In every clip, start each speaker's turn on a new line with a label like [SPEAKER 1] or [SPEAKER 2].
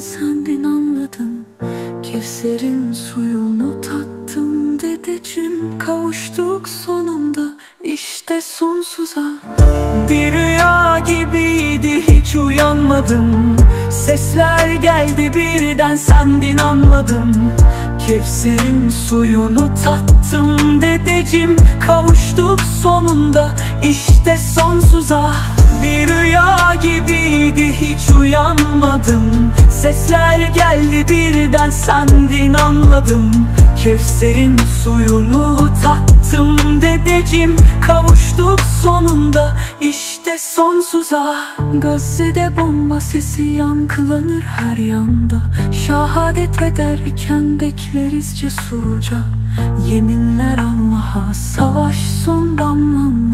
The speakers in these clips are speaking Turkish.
[SPEAKER 1] sendin anladım. Kevser'in suyunu tattım dedeciğim Kavuştuk sonunda. İşte sonsuza. Bir rüya gibiydi hiç uyanmadım. Sesler geldi birden sendin anladım. Kevser'in suyunu tattım dedeciğim Kavuştuk sonunda. İşte sonsuza. Bir rüya hiç uyanmadım. Sesler geldi birden sendin anladım. Kevser'in suyunu tattım dedeciğim. Kavuştuk sonunda işte sonsuza. Gazze'de bomba sesi yankılanır her yanda. Şahadet ederken bekleriz cesurca. Yeminler Allah'a savaş son Biliriz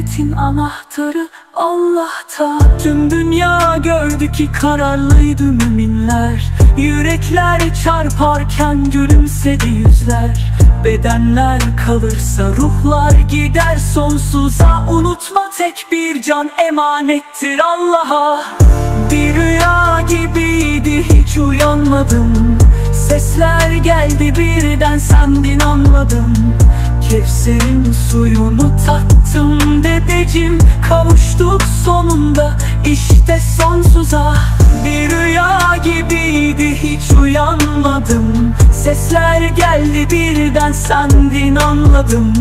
[SPEAKER 1] cennetin anahtarı Allah'ta Tüm dünya gördü ki kararlıydı müminler. Yürekler çarparken gülümsedi yüzler. Bedenler kalırsa ruhlar gider sonsuza. Unutma tek bir can emanettir Allah'a. Bir rüya gibiydi hiç uyanmadım. Sesler geldi birden sendin anladım Kevser'in suyunu tattım dedeciğim. Kavuştuk sonunda işte sonsuza. Bir rüya gibiydi hiç uyanmadım. Sesler geldi birden sendin anladım.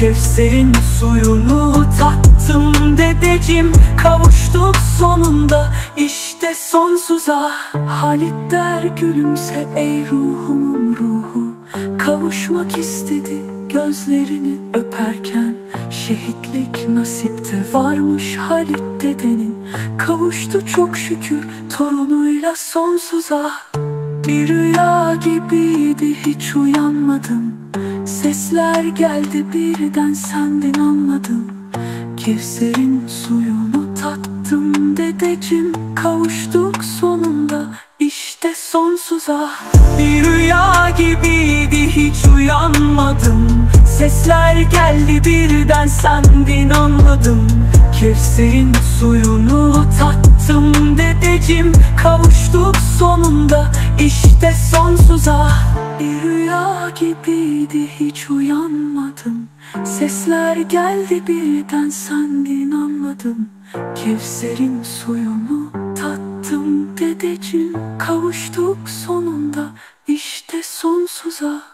[SPEAKER 1] Kevser'in suyunu tattım dedeciğim. Kavuştuk sonunda işte sonsuza. Halit der gülümse ey ruhumun ruhu Kavuşmak istedi gözlerini öperken Şehitlik nasipte varmış Halit dedenin. Kavuştu çok şükür torunuyla sonsuza. Bir rüya gibiydi hiç uyanmadım. Sesler geldi birden sendin anladım. Kevser'in suyunu tattım dedeciğim. Kavuştuk sonunda işte sonsuza. Bir rüya hiç uyanmadım. Sesler geldi birden sendin anladım. Kevser'in suyunu tattım dedeciğim. Kavuştuk sonunda işte sonsuza. Bir rüya gibiydi hiç uyanmadım. Sesler geldi birden sendin anladım. Kevser'in suyunu tattım dedeciğim. Kavuştuk sonunda işte sonsuza